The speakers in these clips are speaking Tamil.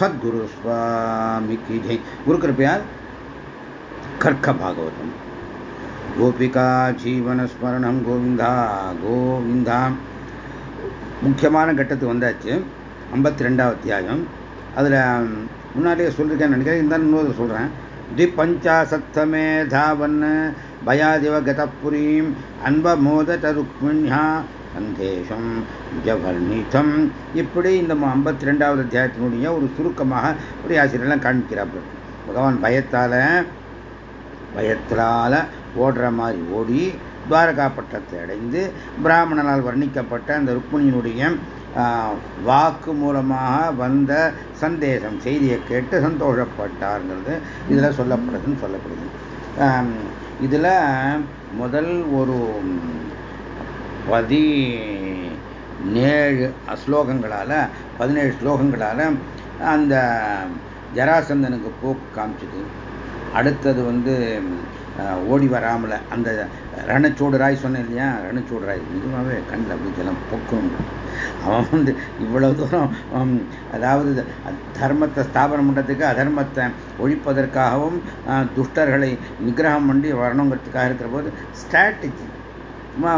सद्गुरु स्वामी की जय गुरु कृपया கர்க்க பாகவதம் கோபிகா ஜீவன ஸ்மரணம் கோவிந்தா கோவிந்தா முக்கியமான கட்டத்துக்கு வந்தாச்சு ஐம்பத்தி ரெண்டாவது அத்தியாயம் அதில் முன்னாடியே சொல்லியிருக்கேன் நினைக்கிறேன் இந்த இன்னொரு சொல்கிறேன் द्विपञ्चाशत्तमे धावन् भयादिव गतपुरीम् அன்பமோத ருக்மிண்யா சந்தேஷம் ஜவர்ணிதம் இப்படி இந்த ஐம்பத்தி ரெண்டாவது அத்தியாயத்தினுடைய ஒரு சுருக்கமாக ஒரு ஆசிரியர்லாம் காண்பிக்கிறார்கள் பகவான் பயத்தால் பயத்தினால ஓடுற மாதிரி ஓடி துவாரகா பட்டத்தை அடைந்து பிராமணனால் வர்ணிக்கப்பட்ட அந்த ருக்மிணியினுடைய வாக்கு மூலமாக வந்த சந்தேசம் செய்தியை கேட்டு சந்தோஷப்பட்டார்ங்கிறது இதில் சொல்லப்படுதுன்னு சொல்லப்படுது இதில் முதல் ஒரு பதினேழு ஸ்லோகங்களால் பதினேழு ஸ்லோகங்களால் அந்த ஜராசந்தனுக்கு போக்கு காமிச்சுது. அடுத்தது வந்து ஓடி வராமல் அந்த ரணச்சோடு ராய் சொன்னேன் இல்லையா? ரணச்சோடு ராய் நிஜமாகவே கண்ணில் அப்படி ஜலம் பொக்கும் அவன் வந்து இவ்வளவு தூரம் அதாவது தர்மத்தை ஸ்தாபனம் பண்ணுறதுக்கு அதர்மத்தை ஒழிப்பதற்காகவும் துஷ்டர்களை நிகிரகம் பண்ணி வரணுங்கிறதுக்காக இருக்கிற போது ஸ்ட்ராட்டஜி சும்மா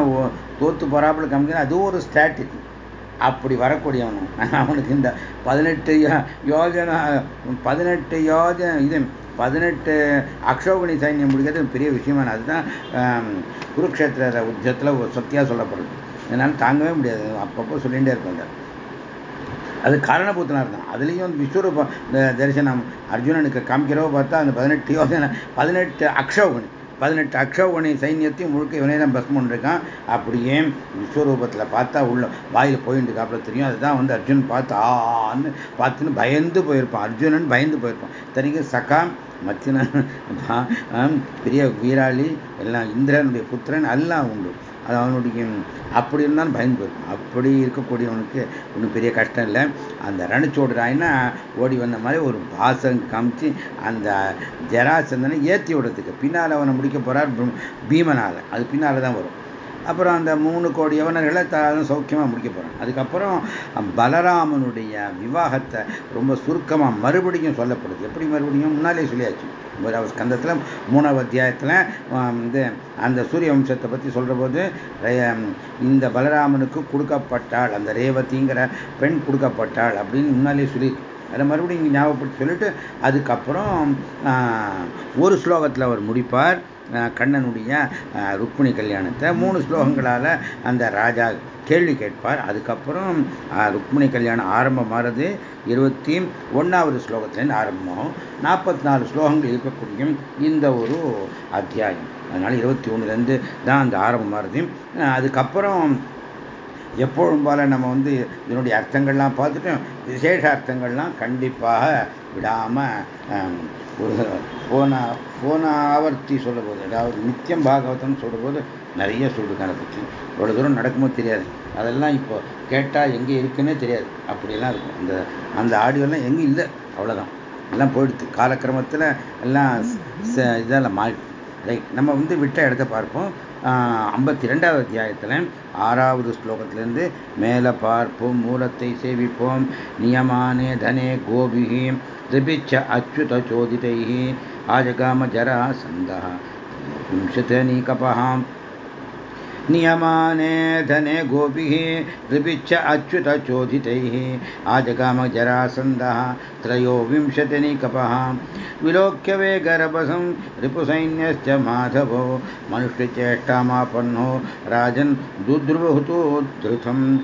தோத்து போறாப்புல காமிக்கிறது அது ஒரு ஸ்ட்ராட்டஜி அப்படி வரக்கூடியவனும் அவனுக்கு இந்த பதினெட்டு யோஜனா பதினெட்டு யோஜன இது பதினெட்டு அக்ஷோகணி சைன்யம் முடிக்கிறது பெரிய விஷயமான அதுதான் குருக்ஷேத்திர உத்தியத்தில் சத்தியாக சொல்லப்படுது. என்னால் தாங்கவே முடியாது. அப்பப்போ சொல்லிகிட்டே இருப்பாங்க அது காரணபூத்தனாக இருந்தான் அதுலேயும் விஸ்வரூப தரிசனம் அர்ஜுனனுக்கு காமிக்கிறவோ பார்த்தா அந்த பதினெட்டு யோசனை பதினெட்டு அக்ஷோகணி பதினெட்டு அக்ஷோகணி சைன்யத்தையும் முழுக்க இவனே தான் பஸ்மன் இருக்கான் அப்படியே விஸ்வரூபத்தில் பார்த்தா உள்ள வாயில் போயிட்டு இருக்காப்புல தெரியும். அதுதான் வந்து அர்ஜுன் பார்த்து ஆன்னு பார்த்துன்னு பயந்து போயிருப்பான். அர்ஜுனன் பயந்து போயிருப்பான். தனிக்கு சகா மச்சின பெரிய வீராளி எல்லாம் இந்திரனுடைய புத்திரன் எல்லாம் உண்டு. அது அவனுடைய அப்படி இருந்தாலும் பயந்து போயிருக்கும் அப்படி இருக்கக்கூடியவனுக்கு ஒன்றும் பெரிய கஷ்டம் இல்லை. அந்த ரணிச்சோடு ஓடி வந்த மாதிரி ஒரு பாசம் காமிச்சு அந்த ஜராசந்தனை ஏற்றி விடுறதுக்கு. பின்னால் அவனை முடிக்க போகிறார் பீமனால். அது பின்னால் தான் வரும். அப்புறம் அந்த மூணு கோடி யவனர்களை சௌக்கியமாக முடிக்க போகிறான் அதுக்கப்புறம் பலராமனுடைய விவாகத்தை ரொம்ப சுருக்கமாக மறுபடியும் சொல்லப்படுது. எப்படி மறுபடியும்? முன்னாலே சொல்லியாச்சு. ஸ்கந்தத்தில் மூணாவது அத்தியாயத்தில் வந்து அந்த சூரிய வம்சத்தை பற்றி சொல்கிற போது இந்த பலராமனுக்கு கொடுக்கப்பட்டாள் அந்த ரேவதிங்கிற பெண் கொடுக்கப்பட்டாள் அப்படின்னு முன்னாலே சொல்லி அதை மறுபடியும் இங்கே ஞாபகப்படுத்தி சொல்லிட்டு அதுக்கப்புறம் ஒரு ஸ்லோகத்தில் அவர் முடிப்பார். கண்ணனுடைய ருக்மிணி கல்யாணத்தை மூணு ஸ்லோகங்களால் அந்த ராஜா கேள்வி கேட்பார். அதுக்கப்புறம் ருக்மிணி கல்யாணம் ஆரம்பமாகிறது இருபத்தி ஒன்றாவது ஸ்லோகத்துலேருந்து ஆரம்பமாகும். நாற்பத்தி நாலு ஸ்லோகங்கள் இருக்கக்கூடிய இந்த ஒரு அத்தியாயம். அதனால் இருபத்தி ஒன்றுலேருந்து தான் அந்த ஆரம்பமாகிறது அதுக்கப்புறம் எப்பொழுதும் போல நம்ம வந்து இதனுடைய அர்த்தங்கள்லாம் பார்த்துட்டோம் விசேஷ அர்த்தங்கள்லாம் கண்டிப்பாக விடாமல் ஒரு போன போன ஆவர்த்தி சொல்லும்போது அதாவது நித்தியம் பாகவதம் சொல்லும்போது நிறைய சொல்லிருக்காங்க பற்றி இவ்வளோ தூரம் நடக்குமோ தெரியாது. அதெல்லாம் இப்போ கேட்டால் எங்கே இருக்குன்னே தெரியாது. அப்படியெல்லாம் இருக்கும். அந்த அந்த ஆடியோலாம் எங்கே இல்லை. அவ்வளோதான் எல்லாம் போயிடுது. காலக்கிரமத்தில் எல்லாம் இதெல்லாம் மாறி ரைட். நம்ம வந்து விட்ட இடத்த பார்ப்போம். ஐம்பத்தி ரெண்டாவது அத்தியாயத்தில் ஆறாவது ஸ்லோகத்திலேருந்து மேலே பார்ப்போம் மூலத்தை சேவிப்போம். நியமானே தனே கோபிகி திபிச்ச அச்சுத சோதிதைः ஆஜகாம ஜராசந்தः விம்சதனீகபகாம் नियमाने धने गोपिः ऋपिच्छ अच्युतचोदितैः आजगामजरासन्दः त्रयोविंशतिनिकपः विलोक्य वेगरभसं रिपुसैन्यश्च माधवो। मनुष्यचेष्टामापन्नो राजन् दुद्रुवहुतोद्धृतम्।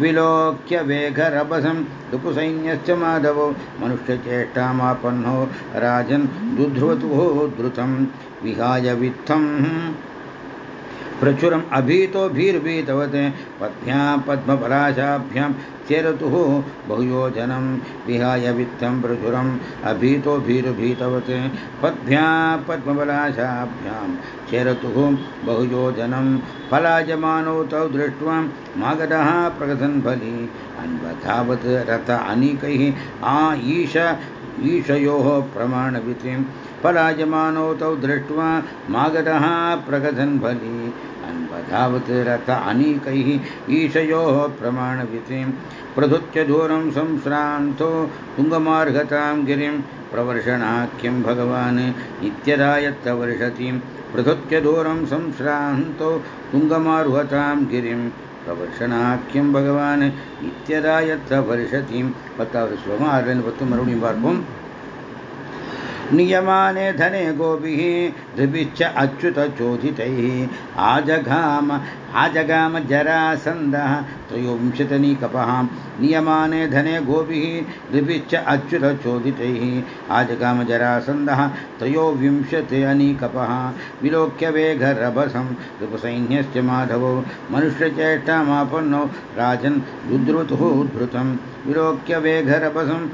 विलोक्य वेघरभसं रिपुसैन्यश्च माधवो। मनुष्यचेष्टामापन्नो राजन् दुध्रुवतुः धृतं विहाय वित्थम्। प्रचुरम् अभीतो भीर्भीतवत्। पद्भ्यां पद्मपलाशाभ्यां चेरतुः बहुयोजनं विहाय वित्थं प्रचुरम् अभीतो भीरुभीतवत्। पद्भ्यां पद्मपलाशाभ्यां चेरतुः बहुयोजनं पलायमानौ तौ दृष्ट्वा मागधः प्रगसन् बलि अन्वतावत् रथ अनीकैः आ ईश ईशयोः प्रमाणवितिं पलायमानौ तौ दृष्ट्वा मागधः प्रगधन् बली। अन्वधावत् रथ अनीकैः ईशयोः प्रमाणवितिं प्रधुत्य दूरं संश्रान्तो तुङ्गमार्गतां गिरिं प्रवर्षणाख्यं भगवान् नित्यदा यत्र वर्षतिं। प्रधुत्य दूरं संश्रान्तो तुङ्गमार्हतां गिरिं பிரவர்ஷனாக்கியம் பகவான் நித்தியதாயத்த வருஷத்தியும் பத்தாவது ஸ்லோகம் ஆறுலேருந்து பத்து மறுபடியும் பார்ப்போம் नियमाने धने गोभिः धृभिश्च अच्युतचोदितैः आजघाम आजगाम जरासन्दः त्रयोविंशतनीकपः नियमाने धने गोभिः धृभिश्च अच्युतचोदितैः आजगाम जरासन्दः त्रयोविंशति अनीकपः विलोक्य वेघरभसं रिपुसैन्यश्च माधवौ। मनुष्यचेष्टामापन्नौ, राजन् दुद्रुतुः उद्धृतं विलोक्य वेघरभसं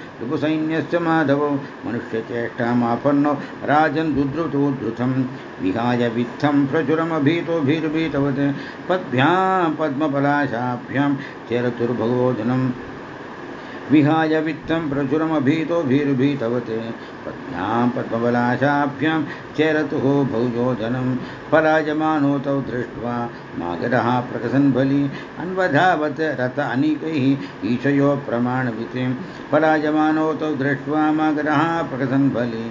मनुष्यचेष्टामापन्नौ, राजन् विहाय वित्थं प्रचुरमभीतो पद्भ्यां पद्मपलाशाभ्यां चेरतुर्भगोदनम् विहाय वित्तं प्रचुरमभीतो भीरुभीतवत्। पद्भ्यां पद्मबलाशाभ्यां चेरतुः भौजोधनं पराजमानो तौ दृष्ट्वा मागधः प्रकसन् बलि अन्वधावत् रथ अनीकैः ईशयो प्रमाणवितिं पराजमानो तौ दृष्ट्वा मागधः प्रकसन् बलि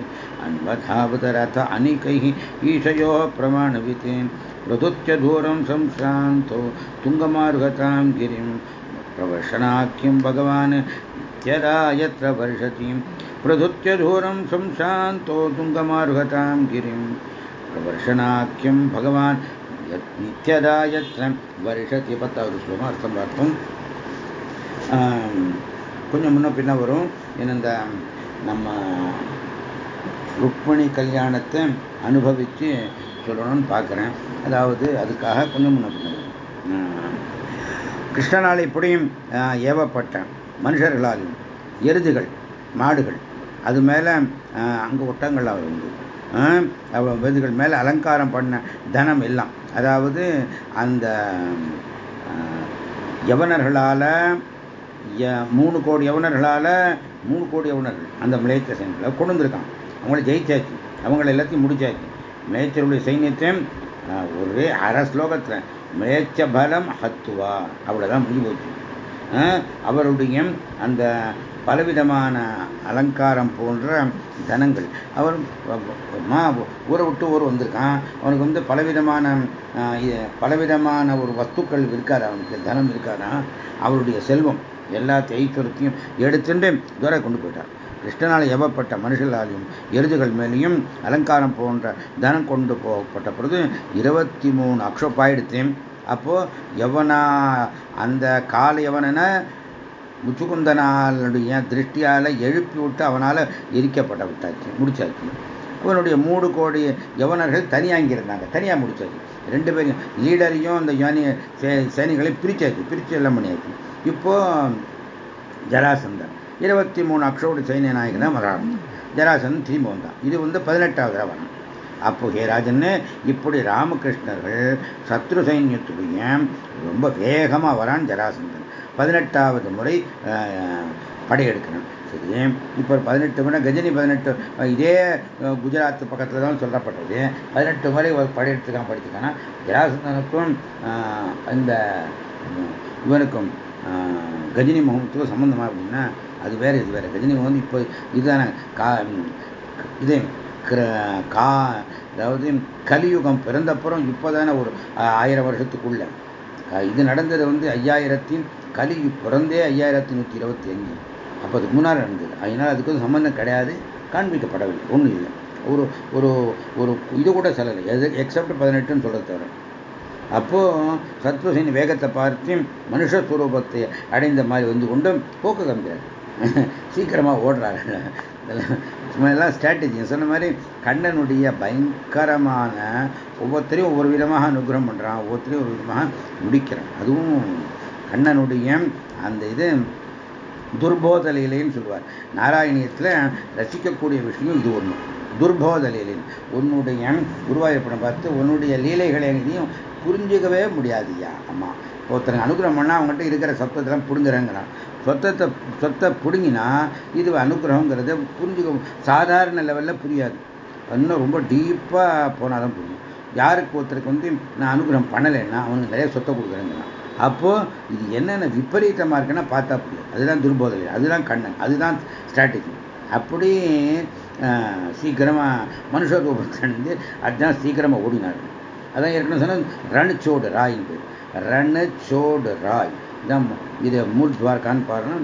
अन्वधावत् रथ अनीकैः ईशयो प्रमाणवितिं प्रधुत्य दूरं संश्रान्तो तुङ्गमार्गतां गिरिं प्रवर्षणाख्यं भगवान् यदा यत्र वर्षतिं प्रधुत्य दूरं संशान्तो तुङ्गमार्गतां गिरिं प्रवर्षणाख्यं भगवान् नित्यदा यत्र வருஷத்தி பத்தாவது ஸ்லோகம் அர்த்தம் பார்ப்போம் கொஞ்சம் முன்ன பின்ன வரும் ஏன்னா இந்த நம்ம ருக்மணி கல்யாணத்தை அனுபவித்து சொல்லணும்னு பார்க்குறேன். அதாவது அதுக்காக கொஞ்சம் முன்ன கிருஷ்ணனால் இப்படியும் ஏவப்பட்ட மனுஷர்களாலும் எருதுகள் மாடுகள் அது மேலே அங்கே ஒட்டங்கள் அவர் உண்டு எருதுகள் மேலே அலங்காரம் பண்ண தனம் எல்லாம். அதாவது அந்த யவனர்களால் மூணு கோடி யவனர்களால் மூணு கோடி யவனர்கள் அந்த மிளைச்ச சைன்யத்தில் கொண்டு வந்திருக்கான் அவங்கள ஜெயிச்சாச்சு. அவங்கள எல்லாத்தையும் முடிச்சாச்சு. மேய்ச்சருடைய சைன்யத்தையும் ஒரே அரை ஸ்லோகத்தில் மேய்ச்ச பலம் ஹத்துவா அவ்வளோதான் முடிஞ்சு போச்சு. அவருடைய அந்த பலவிதமான அலங்காரம் போன்ற தனங்கள். அவர் ஊரை விட்டு ஊர் வந்திருக்கான். அவனுக்கு வந்து பலவிதமான பலவிதமான ஒரு வஸ்துக்கள் இருக்காது. அவனுக்கு தனம் இருக்காதான். அவருடைய செல்வம் எல்லா ஐஸ்வரத்தையும் எடுத்துட்டு துரை கொண்டு போயிட்டார். கிருஷ்ணனால் எவப்பட்ட மனுஷர்களாலையும் எருதுகள் மேலேயும் அலங்காரம் போன்ற தனம் கொண்டு போகப்பட்ட பொழுது இருபத்தி மூணு அக்ஷோப்பாயிடுத்து அப்போ எவனா அந்த கால எவனனை முச்சுகுந்தனாலுடைய திருஷ்டியால் எழுப்பி விட்டு அவனால் எரிக்கப்பட்ட விட்டாச்சு முடிச்சாச்சு. அவனுடைய மூடு கோடி யவனர்கள் தனியாக இங்கே இருந்தாங்க தனியாக முடிச்சாச்சு. ரெண்டு பேரையும் லீடரையும் அந்த யானி சேனிகளையும் பிரிச்சாச்சு பிரித்து எல்லாம் பண்ணியாச்சு. இப்போ ஜராசந்தன் இருபத்தி மூணு அக்ஷோடு சைனிய நாயகனா வராணும் ஜராசன் திரும்பவும் தான் இது வந்து பதினெட்டாவது ரவணம் அப்போ ஹேராஜன் இப்படி ராமகிருஷ்ணர்கள் சத்ரு சைன்யத்துடைய ரொம்ப வேகமாக வரான் ஜராசந்தன். பதினெட்டாவது முறை படையெடுக்கணும் சரி இப்போ பதினெட்டு முறை கஜினி பதினெட்டு இதே குஜராத் பக்கத்தில் தான் சொல்லப்பட்டது. பதினெட்டு முறை படையெடுத்துக்கான் படித்துக்கானா ஜராசந்தனுக்கும் இந்த இவனுக்கும் கஜினி முகத்துக்கும் சம்மந்தமாக அப்படின்னா அது வேற இது வேற. கஜினி வந்து இப்போ இதுதானே கா இது கா அதாவது கலியுகம் பிறந்தப்புறம் இப்போதானே ஒரு ஆயிரம் வருஷத்துக்குள்ள. இது நடந்தது வந்து ஐயாயிரத்தின் கலி பிறந்தே ஐயாயிரத்தி நூற்றி இருபத்தி அஞ்சு. அப்போ அதுக்கு முன்னால் நடந்தது. அதனால் அதுக்கு வந்து சம்மந்தம் கிடையாது காண்பிக்கப்படவில்லை ஒன்றும் இல்லை. ஒரு ஒரு ஒரு இது கூட சொல்லலை. எது எக்ஸப்ட் பதினெட்டுன்னு சொல்ல தவிர. அப்போது சத்வசின் வேகத்தை பார்த்து மனுஷ ஸ்வரூபத்தை அடைந்த மாதிரி வந்து கொண்டும் போக்கு காமிக்கிறார் சீக்கிரமாக ஓடுறாரு இதெல்லாம் ஸ்ட்ராட்டஜி சொன்ன மாதிரி கண்ணனுடைய பயங்கரமான ஒவ்வொருத்தரையும் ஒவ்வொரு விதமாக அனுகிரகம் பண்ணுறான் ஒவ்வொருத்தரையும் ஒரு விதமாக முடிக்கிறான். அதுவும் கண்ணனுடைய அந்த இது துர்போதலையிலேன்னு சொல்லுவார். நாராயணியத்தில் ரசிக்கக்கூடிய விஷயம் இது ஒன்று துர்போத உன்னுடைய குருவாயூரப்பனை பார்த்து உன்னுடைய லீலைகளை எதையும் புரிஞ்சுக்கவே முடியாதுயா? அம்மா ஒருத்தருக்கு அனுகிரகம் பண்ணால் அவங்ககிட்ட இருக்கிற சத்தத்தெல்லாம் பிடுங்குறேங்கிறான். சொத்தத்தை சொத்தை பிடுங்கினா இது அனுகிரகங்கிறத புரிஞ்சுக்க சாதாரண லெவலில் புரியாது. இன்னும் ரொம்ப டீப்பாக போனால் தான் புரியும். யாருக்கு ஒருத்தருக்கு வந்து நான் அனுகிரகம் பண்ணலைன்னா அவனுக்கு நிறைய சொத்தை கொடுக்குறேங்கிறான். அப்போது இது என்னென்ன விபரீதமாக இருக்குன்னா பார்த்தா புரியும் அதுதான் துர்போதனை அதுதான் கண்ணன் அதுதான் ஸ்ட்ராட்டஜி அப்படி சீக்கிரமாக மனுஷ ரூபத்திலிருந்து அதுதான் சீக்கிரமாக ஓடினார்கள் அதான் ஏற்கனவே சொன்னால் ரணுச்சோடு ராயின் பேர். ரணச்சோடு ராய். இதான் இது மூல் துவாரகான்னு பாருன்னா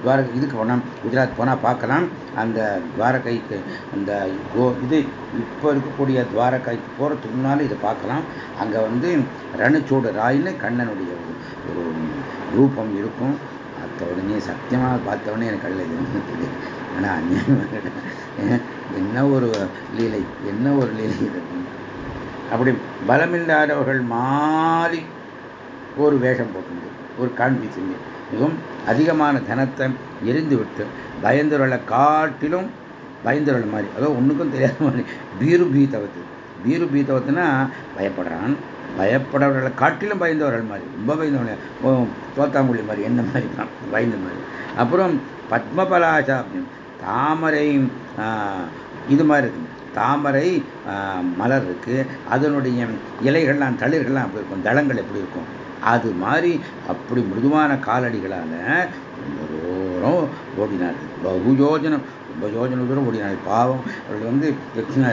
துவாரகா இதுக்கு போனால் குஜராத் போனால் பார்க்கலாம். அந்த துவாரகைக்கு அந்த கோ இது இப்போ இருக்கக்கூடிய துவாரகைக்கு போகிறதுக்கு முன்னால் இதை பார்க்கலாம். அங்கே வந்து ரணச்சோடு ராயின்னு கண்ணனுடைய ஒரு ரூபம் இருக்கும். பார்த்த உடனே சத்தியமாக பார்த்த உடனே எனக்கு கல்ல இது ஆனால் என்ன ஒரு லீலை என்ன ஒரு லீலை இது? அப்படி பலமில்லாதவர்கள் மாறி ஒரு வேஷம் போட்டு ஒரு காண்பிச்சுங்க மிகவும் அதிகமான தனத்தை எரிந்து விட்டு பயந்துரலை காட்டிலும் பயந்துரல் மாதிரி. அதோ ஒன்றுக்கும் தெரியாத மாதிரி. பீரு பீத்தவத்து பீரு பீத்தவத்துனா பயப்படுறான். பயப்படவர்களை காட்டிலும் பயந்தவர்கள் மாதிரி. ரொம்ப பயந்தவர்கள். தோத்தாங்குழி மாதிரி என்ன மாதிரி தான். பயந்த மாதிரி. அப்புறம் பத்மபலாசா தாமரை இது மாதிரி இருக்கு. தாமரை மலர் இருக்குது அதனுடைய இலைகள்லாம் தளிர்கள்லாம் அப்படி இருக்கும்? தளங்கள் எப்படி இருக்கும்? அது மாதிரி அப்படி மிருதுவான காலடிகளால் ரொம்ப தூரம் ஓடினார்கள். பகு யோஜனம் ரொம்ப யோஜனை தூரம் ஓடினார் பாவம் அவர்கள் வந்து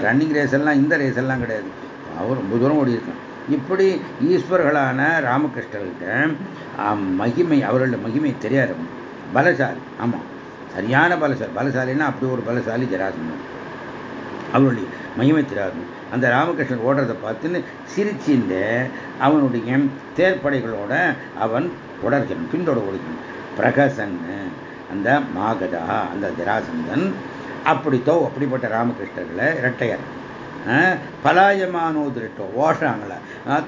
ரன்னிங் ரேஸ் எல்லாம் இந்த ரேஸ் எல்லாம் கிடையாது. பாவம் ரொம்ப தூரம் ஓடியிருக்கான் இப்படி ஈஸ்வர்களான ராமகிருஷ்ணர்கிட்ட மகிமை அவர்களோட மகிமை தெரியாது பலசாலி ஆமாம் சரியான பலசாலி. பலசாலின்னா அப்படி ஒரு பலசாலி ஜராசந்தன். அவனுடைய மகிமை அந்த ராமகிருஷ்ணன் ஓடுறதை பார்த்துன்னு சிரிச்சின்ற அவனுடைய தேர்ப்படைகளோட அவன் தொடர்கிறான் பின்தொட ஓடுகிறான் பிரகசன் அந்த மாகதா அந்த ஜராசந்தன் அப்படித்தோ அப்படிப்பட்ட ராமகிருஷ்ணர்களை இரட்டையர். பலாயமானோ திருட்டோ ஓடுறாங்கள.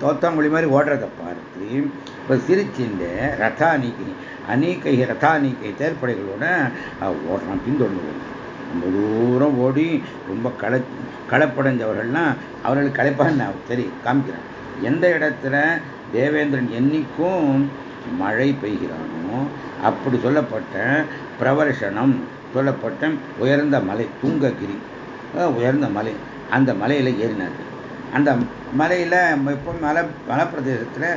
தோத்தாங்குழி மாதிரி ஓடுறதை பார்த்து இப்போ சிரிச்சிண்டு ரதா நீக்கி அநீக்கை ரதா நீக்கை தேர்ப்படைகளோட ஓடுறான் பின்தொடர்ந்து ஓடுறான் ரொம்ப தூரம் ஓடி ரொம்ப களை களப்படைஞ்சவர்கள்லாம் அவர்களுக்கு களைப்பான்னு சரி காமிக்கிறான் எந்த இடத்துல தேவேந்திரன் என்னைக்கும் மழை பெய்கிறானோ அப்படி சொல்லப்பட்ட பிரவர்ஷனம் சொல்லப்பட்ட உயர்ந்த மலை தூங்ககிரி உயர்ந்த மலை அந்த மலையில் ஏறினார்கள். அந்த மலையில் இப்போ மலை மலைப்பிரதேசத்தில்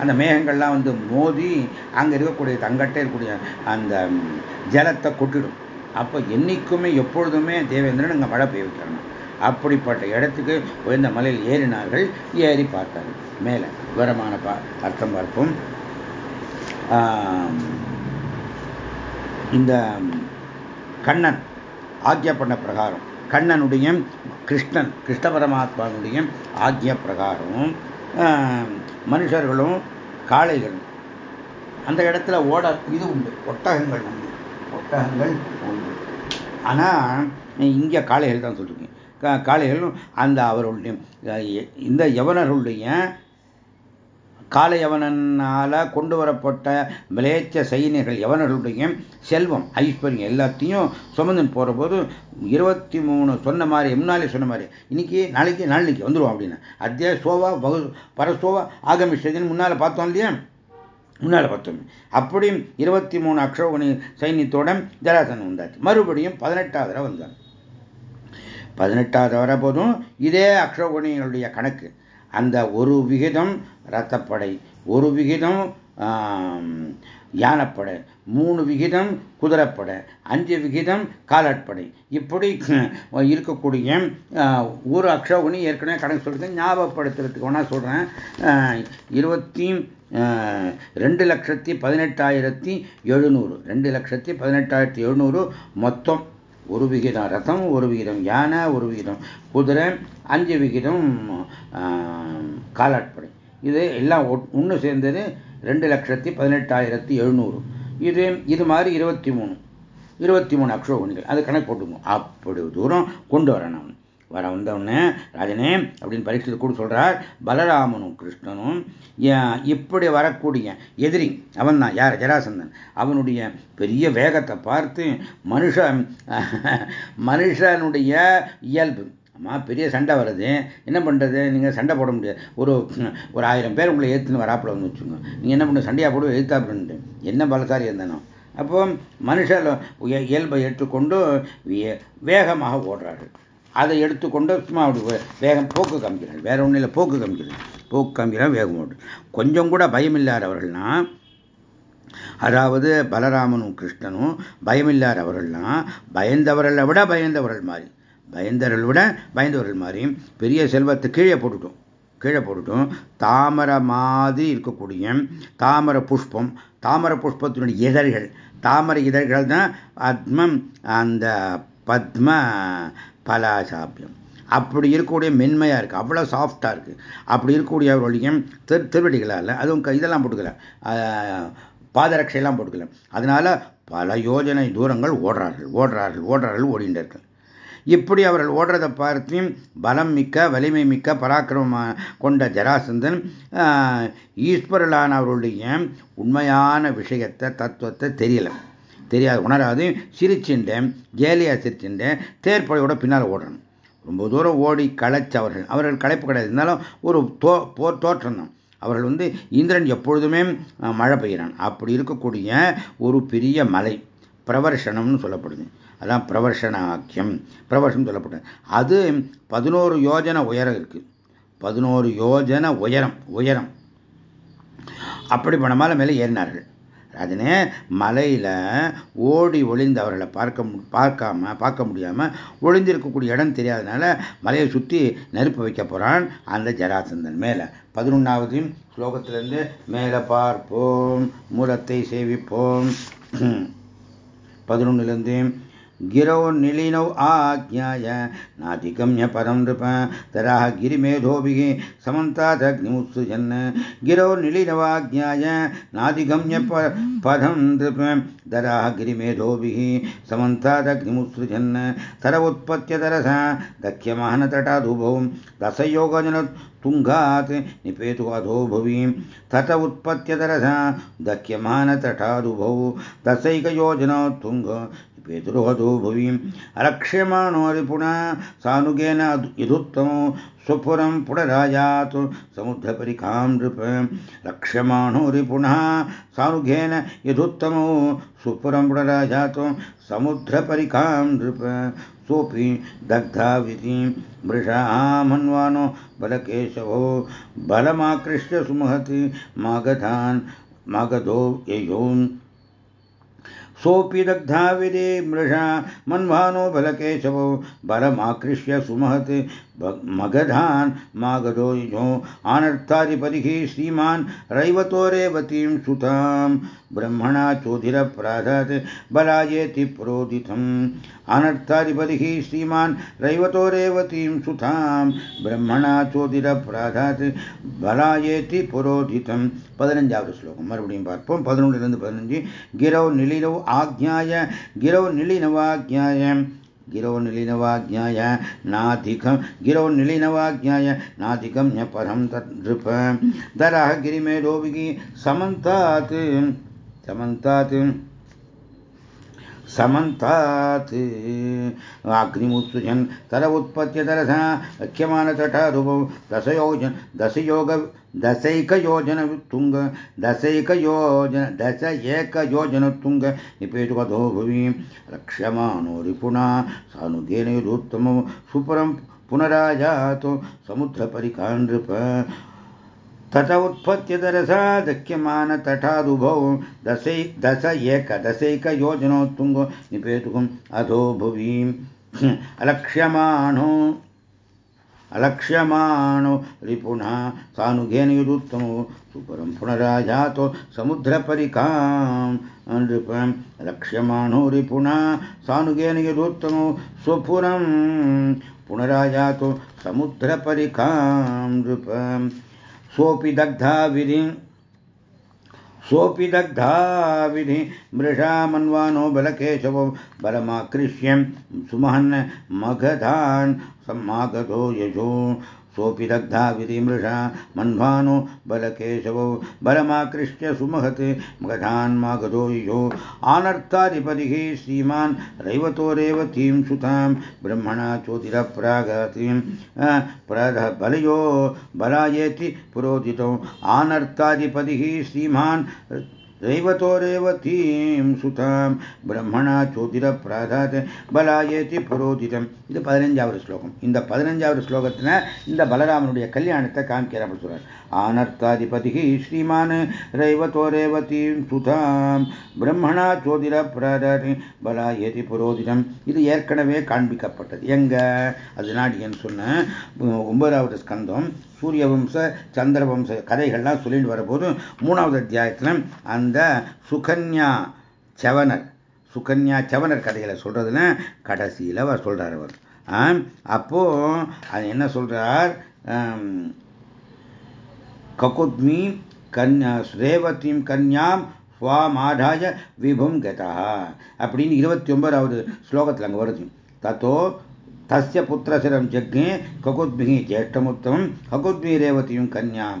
அந்த மேகங்கள்லாம் வந்து மோதி அங்கே இருக்கக்கூடிய தங்கட்டே இருக்கக்கூடிய அந்த ஜலத்தை கொட்டிடும். அப்போ என்றைக்குமே எப்பொழுதுமே தேவேந்திரன் அங்கே மழை பெய்ய வைக்கிறாங்க அப்படிப்பட்ட இடத்துக்கு உயர்ந்த மலையில் ஏறினார்கள் ஏறி பார்த்தார்கள் மேலே விவரமான பா அர்த்தம் பார்ப்போம். இந்த கண்ணன் ஆக்யா பண்ண பிரகாரம். கண்ணனுடைய கிருஷ்ணன் கிருஷ்ண பரமாத்மாவுடைய ஆக்யா பிரகாரம். மனுஷர்களும் காளைகளும். அந்த இடத்துல ஓட இது உண்டு ஒட்டகங்கள் உண்டு. ஒட்டகங்கள் உண்டு ஆனால் இங்கே காளைகள் தான் சொல்லியிருக்கேன் காளைகளும் அந்த அவருடைய இந்த யவனர்களுடைய கால கொண்டு வரப்பட்ட மிளேச்ச சைனியர்கள் யவனர்களுடைய செல்வம் ஐஸ்வர்யம் எல்லாத்தையும் சுமந்துன்னு போகிற போது இருபத்தி மூணு சொன்ன மாதிரி முன்னாலே சொன்ன மாதிரி இன்னைக்கு நாளைக்கு நாளைக்கு வந்துடுவோம் அப்படின்னு. அத்தியா சோவா பகு பரசோவா ஆகமிஷதின்னு முன்னால் பார்த்தோம் இல்லையா? முன்னால் பார்த்தோம் அப்படியும் இருபத்தி மூணு அக்ஷோகணி சைன்யத்தோட ஜராசன் வந்தாச்சு. மறுபடியும் பதினெட்டாவது தடவை வந்தார் பதினெட்டாவது வர போதும் இதே அக்ஷோகணிகளுடைய கணக்கு. அந்த ஒரு விகிதம் ரத்தப்படை ஒரு விகிதம் யானைப்படை மூணு விகிதம் குதிரைப்படை அஞ்சு விகிதம் காலாட்படை. இப்படி இருக்கக்கூடிய ஒரு அக்ஷோகணி ஏற்கனவே கணக்கு சொல்லியிருக்கேன். ஞாபகப்படுத்துறதுக்கு ஒன்றா சொல்கிறேன் இருபத்தி ரெண்டு லட்சத்தி பதினெட்டாயிரத்தி எழுநூறு. ரெண்டு லட்சத்தி பதினெட்டாயிரத்தி எழுநூறு மொத்தம். ஒரு விகிதம் ரதம் ஒரு விகிதம் யானை ஒரு விகிதம் குதிரை அஞ்சு விகிதம் காலாட்படை. இது எல்லாம் ஒன்று சேர்ந்தது ரெண்டு லட்சத்தி பதினெட்டாயிரத்தி எழுநூறு. இது இது மாதிரி இருபத்தி மூணு. இருபத்தி மூணு அக்ஷோகணிகள் அது கணக்கு போட்டுக்கணும். அப்படி தூரம் கொண்டு வரணும். வர வந்தவுடனே ராஜனே அப்படின்னு பரீட்சத்தை கூட சொல்றார் பலராமனும் கிருஷ்ணனும் இப்படி வரக்கூடிய எதிரி அவன் தான் யார்? ஜராசந்தன். அவனுடைய பெரிய வேகத்தை பார்த்து மனுஷ மனுஷனுடைய இயல்பு. அம்மா பெரிய சண்டை வருது. என்ன பண்ணுறது நீங்கள் சண்டை போட முடியாது. ஒரு ஒரு ஆயிரம் பேர் உங்களை ஏற்றுன்னு வராப்பில் வந்து வச்சுங்க நீங்கள் என்ன பண்ணுங்க சண்டையாக போட எழுத்தாப்பிட்டு என்ன பலசாரி இருந்தானோ. அப்போ மனுஷர் இயல்பை ஏற்றுக்கொண்டு வேகமாக ஓடுறார்கள் அதை எடுத்துக்கொண்டு சும்மா அப்படி வேகம் போக்கு காமிக்கிறார்கள் வேற ஒன்றும் இல்லை போக்கு காமிக்கிறது போக்கு காமிக்கிறார் வேகம் ஓடு கொஞ்சம் கூட பயம் இல்லாதவர்கள்னா அதாவது பலராமனும் கிருஷ்ணனும் பயமில்லாத அவர்கள்லாம் பயந்தவர்களை விட பயந்தவர்கள் மாதிரி பயந்தவர்கள் விட பயந்தவர்கள் மாதிரி பெரிய செல்வத்தை கீழே போட்டுட்டோம். கீழே போட்டுட்டோம். தாமரை மாதிரி இருக்கக்கூடிய தாமரை புஷ்பம் தாமரை புஷ்பத்தினுடைய இதழ்கள். தாமரை இதழ்கள் தான் பத்மம் அந்த பத்ம பலாசாபியம். அப்படி இருக்கக்கூடிய மென்மையாக இருக்குது அவ்வளோ சாஃப்டாக இருக்குது அப்படி இருக்கக்கூடிய அவருடைய திரு திருவடிகளால் அதுவும் இதெல்லாம் போட்டுக்கல. பாதரட்சையெல்லாம் போட்டுக்கல. அதனால பல யோஜனை தூரங்கள் ஓடுறார்கள் ஓடுறார்கள் ஓடுறார்கள் ஓடிட்டு இப்படி அவர்கள் ஓடுறதை பார்த்து பலம் மிக்க வலிமை மிக்க பராக்கிரம கொண்ட ஜராசந்தன் ஈஸ்வரலான அவருடைய உண்மையான விஷயத்தை தத்துவத்தை தெரியல. தெரியாது. உணராது. சிரிச்சின்றேன் ஜேலியாக சிரிச்சின்றேன் தேர்ப்படையோட பின்னால் ஓடணும். ரொம்ப தூரம் ஓடி களைச்சவர்கள். அவர்கள் களைப்பு கிடையாது. இருந்தாலும் ஒரு தோ போர் தோற்றம் தான். அவர்கள் வந்து இந்திரன் எப்பொழுதுமே மழை பெய்கிறான். அப்படி இருக்கக்கூடிய ஒரு பெரிய மலை. பிரவர்ஷனம்னு சொல்லப்படுது. அதான் பிரவர்ஷனாக்கியம். பிரவர்ஷம் சொல்லப்படுது அது பதினோரு யோஜன உயரம் இருக்கு. பதினோரு யோஜன உயரம். உயரம். அப்படி மலை மேலே ஏறினார்கள். அதனே மலையில் ஓடி ஒளிந்து அவர்களை பார்க்க பார்க்காம பார்க்க முடியாமல் ஒளிந்திருக்கக்கூடிய இடம் தெரியாதனால மலையை சுற்றி நெருப்பு வைக்க போகிறான் அந்த ஜராசந்தன். மேலே பதினொன்றாவது ஸ்லோகத்திலிருந்து மேலே பார்ப்போம் மூலத்தை சேவிப்போம். பதினொன்னுலேருந்து गिरौ निलिनौ आज्ञाय। नाधिगम्य परं नृप। तराः गिरिमेधोभिः समन्तादग्निमुत्सृजन्। गिरौ निलिनवाज्ञाय नाधिगम्य पदं नृप। दराः गिरिमेधोभिः समन्तादग्निमुत्सृजन्। तर उत्पत्य तरसा। दख्यमानतटादुभौ दशयोगजन तुङ्गात् निपेतु अधो भुवि। तत उत्पत्त्यतरसा दह्यमानतटादुभौ दशैकयोजना तुङ्ग पेतुर्वधो भुवि अलक्ष्यमाणो रिपुणा सानुगेन यदुत्तमो स्वपुरं पुनरायातु समुद्रपरिखां नृप। लक्ष्यमाणो रिपुणः सानुघेन यदुत्तमो सुपुरं पुनरायातु समुद्रपरिखां नृप। सोऽपि दग्धाविधिं मृषामन्वानो बलकेशवो बलमाकृष्य सुमहति मागधान् मागधो ययोन् सोऽपि दग्धाविदे मृषा मन्वानो बलकेशवो बलमाकृष्य सुमहत् मगधान् मागधो युजो आनर्थाधिपतिः श्रीमान् रैवतो रेवतीं सुतां ब्रह्मणा चोधिरप्राधात् बलायेति प्रोदितम् अनर्थाधिपतिः श्रीमान् रैवतो रेवतीं सुतां ब्रह्मणा चोदिरप्राधात् பலாயேத்தி புரோதிதம் பதினஞ்சாவது ஸ்லோகம் மறுபடியும் பார்ப்போம் பதினொன்றிலிருந்து பதினஞ்சு கிரௌ நிலினவ் आज्ञाय गिरौ निलिनवाज्ञाय गिरौ निलिनवाज्ञाय नाधिकं गिरौ निलिनवाज्ञाय नाधिकं न परं तद्नृप हम्म। दरः गिरिमेढोभिः समन्तात् समन्तात्। समन्तात् अग्निमुत्सृजन् तर उत्पत्य तरसा लक्ष्यमानतटारुभौ दशयोजन दशयोग दशैकयोजनतुङ्ग दशैकयोजन दश एकयोजनतुङ्ग निपेतुवधो भुवि रक्ष्यमाणो रिपुणा सानुगेन युधोत्तमो सुपरं पुनराजातो समुद्रपरिखा नृप तत उत्पत्य दरसा दक्ष्यमान तटादुभौ दशै दश एक दशैकयोजनोत्तुङ्गो निपेतुकम् अधो भुवि अलक्ष्यमाणो अलक्ष्यमाणो रिपुणः सानुघेन युदुत्तमो सुपरं पुनराजातो समुद्रपरिखां नृपं लक्ष्यमाणो रिपुणः सानुघेन यदुत्तमो स्वपुरं पुनराजातो समुद्रपरिखां नृपम् सोऽपि दग्धाविधिं सोऽपि दग्धाविधि मृषामन्वानो बलकेशवो बलमाकृष्यं सुमहन् मगधान् सम्मागधो यजो सोऽपि दग्धा विधिमृषा मन्भानो बलकेशवौ बलमाकृष्य सुमहत् मगधान्मागधो यो आनर्थाधिपतिः श्रीमान् रैवतोरेवतीं सुतां, ब्रह्मणा चोदिरप्रागतीं बलयो बलायेति पुरोदितौ। आनर्थाधिपतिः श्रीमान् दैवतोरेवतीं சுதாம் பிரம்மணா சோதிர பிராதாத் பலாயேதி புரோதிதம் இது பதினஞ்சாவது ஸ்லோகம் இந்த பதினஞ்சாவது ஸ்லோகத்தில் இந்த பலராமனுடைய கல்யாணத்தை காமிக்கிறார் அப்படி சொல்றார் ஆனர்த்தாதிபதி ஸ்ரீமான் ரைவதோரேவதீம் சுதாம். பிரம்மணா சோதிர பலா ஏதி புரோதிடம் இது ஏற்கனவே காண்பிக்கப்பட்டது. எங்க? அது நாடியன்னு சொன்ன ஒன்பதாவது ஸ்கந்தம் சூரிய வம்ச சந்திர வம்ச கதைகள்லாம் சொல்லிட்டு வரும்போது மூணாவது அத்தியாயத்தில் அந்த சுகன்யா செவனர் சுகன்யா செவனர் கதைகளை சொல்றதுல கடைசியில் அவர் சொல்றார் அவர். அப்போ அது என்ன சொல்றார்? ககுத்மி கன்யா ரேவதிம் கன்யாம் சுவாமாடாய விபும் கதா அப்படின்னு இருபத்தி ஒன்பதாவது ஸ்லோகத்தில் அங்கே வருது. தத்தோ तस्य पुत्रशिरं जज्ञे ककुद्भिः ज्येष्ठमुत्तमं ककुद्भिः रेवतीं कन्यां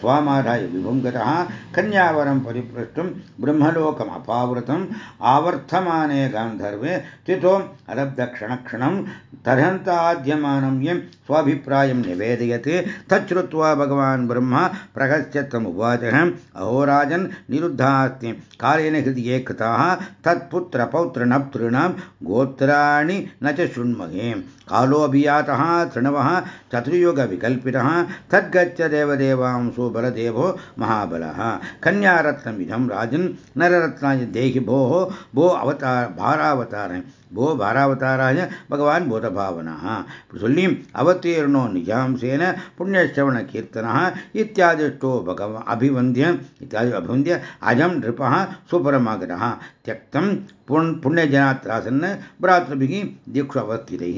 स्वामाधाय विभुं गतः कन्यावरं परिपृष्टुं ब्रह्मलोकम् अपावृतम् आवर्तमाने गान्धर्वे तिथोम् अरब्धक्षणक्षणं तरहन्ताद्यमानं यं स्वाभिप्रायं निवेदयत् तच्छ्रुत्वा भगवान् ब्रह्म प्रगस्य तमुवाचः अहोराजन् निरुद्धास्ति कालेन हृदये कृताः तत्पुत्रपौत्रनप्तॄणां गोत्राणि न च शृण्महे कालोऽभियातः तृणव, चतुर्युगविकल्पितः, तद्गच्छ देवदेवांसो बलदेवो महाबलः। कन्यारत्नमिदं राजन्, नररत्नाय देहि भो भो अवतार, भारावतार। போ பாராவதாராய பகவான் போதபாவனா. இப்படி சொல்லி அவத்தீர்ணோ நிஜாம்சேன புண்ணியஸ்ரவண கீர்த்தனா இத்தியாதிஷ்டோ பகவ அபிவந்திய இத்தியாதி அபிவந்திய அஜம் நிருபா சுபரமாகரா தியக்தம் புண் புண்ணியஜனாத்ராசன் பிராத்ருபிகி தீக்ஷு அவஸ்திதை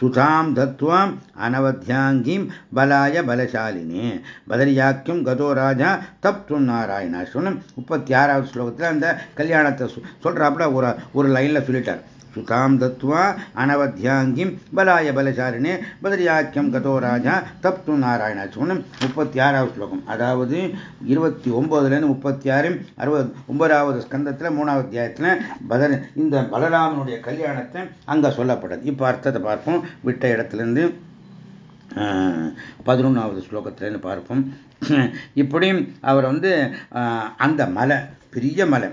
சுதாம் தத்வாம் அனவத்தியாங்கிம் பலாய பலசாலினே. பதரியாக்கியம் கதோ ராஜா தப்தும் நாராயணாஸ்வன் முப்பத்தி ஆறாவது ஸ்லோகத்தில் அந்த கல்யாணத்தை சொல்கிறாப்புல ஒரு ஒரு லைனில் சொல்லிட்டார். சுதாம் தத்வா அனவத்தியாங்கிம் பலாய பலசாலினே பதரியாக்கியம் கதோ ராஜா தப்து நாராயணாச்சுவனம் முப்பத்தி ஆறாவது ஸ்லோகம் அதாவது இருபத்தி ஒன்பதுலேருந்து முப்பத்தி ஆறு அறுபது ஒன்பதாவது ஸ்கந்தத்தில் மூணாவது அத்தியாயத்தில் பதர் இந்த பலராமனுடைய கல்யாணத்தை அங்கே சொல்லப்பட்டது இப்போ அர்த்தத்தை பார்ப்போம். விட்ட இடத்துலேருந்து பதினொன்றாவது ஸ்லோகத்துலேருந்து பார்ப்போம். இப்படி அவர் வந்து அந்த மலை பெரிய மலை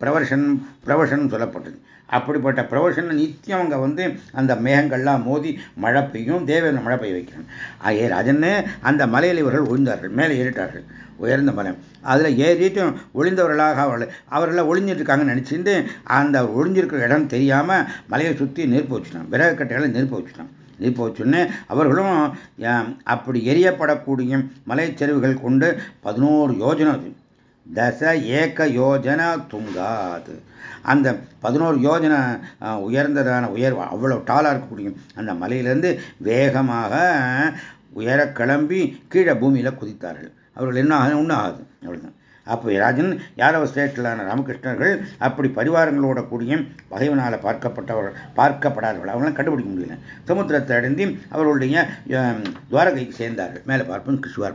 பிரவர்ஷன் பிரவர்ஷன் சொல்லப்பட்டது. அப்படிப்பட்ட பிரவசனம் நித்தியம் அங்கே வந்து அந்த மேகங்கள்லாம் மோதி மழை பெய்யும் தேவன் மழை பெய்ய வைக்கிறான். ஆகிய ராஜன்னு அந்த மலையில் இவர்கள் ஒழிந்தார்கள் மேலே ஏறிட்டார்கள். உயர்ந்த மலை. அதில் ஏறிட்டும் ஒளிந்தவர்களாக அவர்கள் அவர்கள ஒளிஞ்சிட்ருக்காங்கன்னு நினச்சிட்டு அந்த ஒளிஞ்சிருக்கிற இடம் தெரியாமல் மலையை சுற்றி நெருப்பு வச்சுட்டான் விறகு கட்டைகளை நெருப்பு வச்சுட்டான் நெருப்பு வச்சுன்னு அவர்களும் அப்படி எரியப்படக்கூடிய மலைச்சரிவுகள் கொண்டு பதினோரு யோஜனை தச ஏக யோஜனா துங்காது. அந்த பதினோரு யோஜனை உயர்ந்ததான உயர் அவ்வளோ டாலாக இருக்கக்கூடிய அந்த மலையிலேருந்து வேகமாக உயர கிளம்பி கீழே பூமியில் குதித்தார்கள். அவர்கள் என்ன ஆகுது ஒன்றும் ஆகாது. அவ்வளோதான் அப்போ ராஜன் யாதவ ஸ்டேட்டிலான ராமகிருஷ்ணர்கள் அப்படி பரிவாரங்களோட கூடிய பகைவனால் பார்க்கப்பட்டவர் பார்க்கப்படாதவர்கள் அவங்களாம் கண்டுபிடிக்க முடியல. சமுத்திரத்தை அடைந்து அவர்களுடைய துவாரகைக்கு சேர்ந்தார்கள். மேலே பார்ப்போம் கிருஷ்வார்